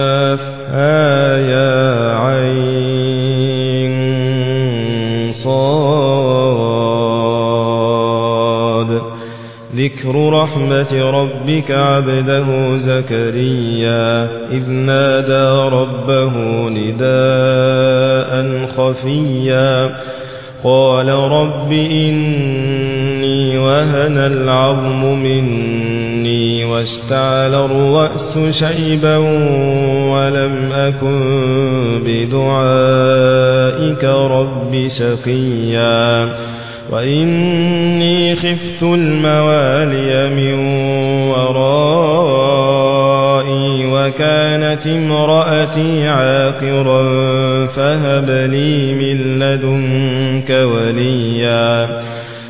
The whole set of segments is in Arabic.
كافها يا عين صاد. ذكر رحمة ربك عبده زكريا إذ نادى ربه نداء خفيا. قال رب إني وهن العظم الرأس شيبا ولم أكن بدعائك رب شقيا وإني خفت الموالي من ورائي وكانت امرأتي عاقرا فهب لي من لدنك وليا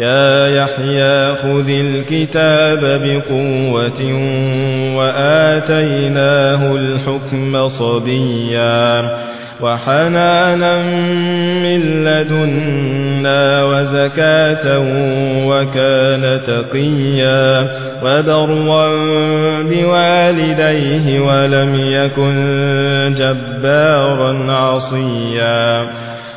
يا يحيى خذ الكتاب بقوة وآتيناه الحكم صبيا وحنانا من لدنا وزكاة وكان تقيا وبرا بوالديه ولم يكن جبارا عصيا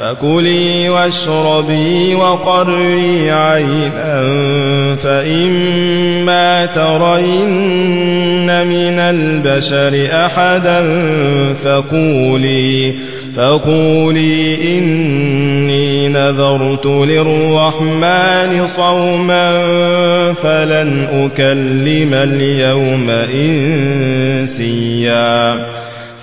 فكلي واشربي وقري عينا فإما ترين من البشر أحدا فقولي فقولي إني نذرت للرحمن صوما فلن أكلم اليوم إنسيا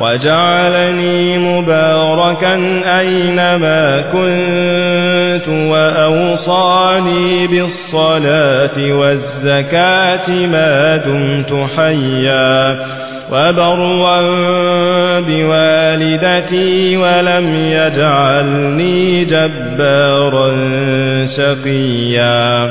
وجعلني مباركا أينما كنت وأوصاني بالصلاة والزكاة ما دمت حيا وبرا بوالدتي ولم يجعلني جبارا شقيا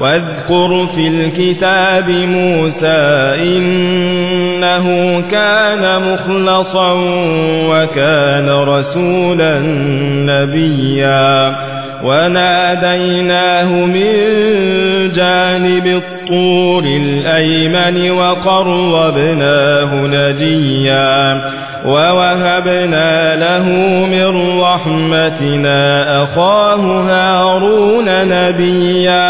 واذكر في الكتاب موسى إنه كان مخلصا وكان رسولا نبيا. وناديناه من جانب الطور الأيمن وقربناه نجيا. ووهبنا له من رحمتنا أخاه هارون نبيا.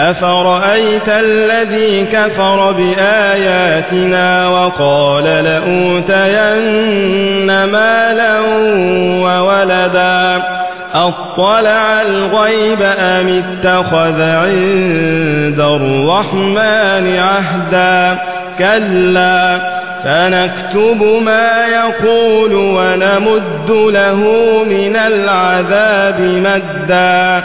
أفرأيت الذي كفر بآياتنا وقال لأوتين مالا وولدا أطلع الغيب أم اتخذ عند الرحمن عهدا كلا سنكتب ما يقول ونمد له من العذاب مدا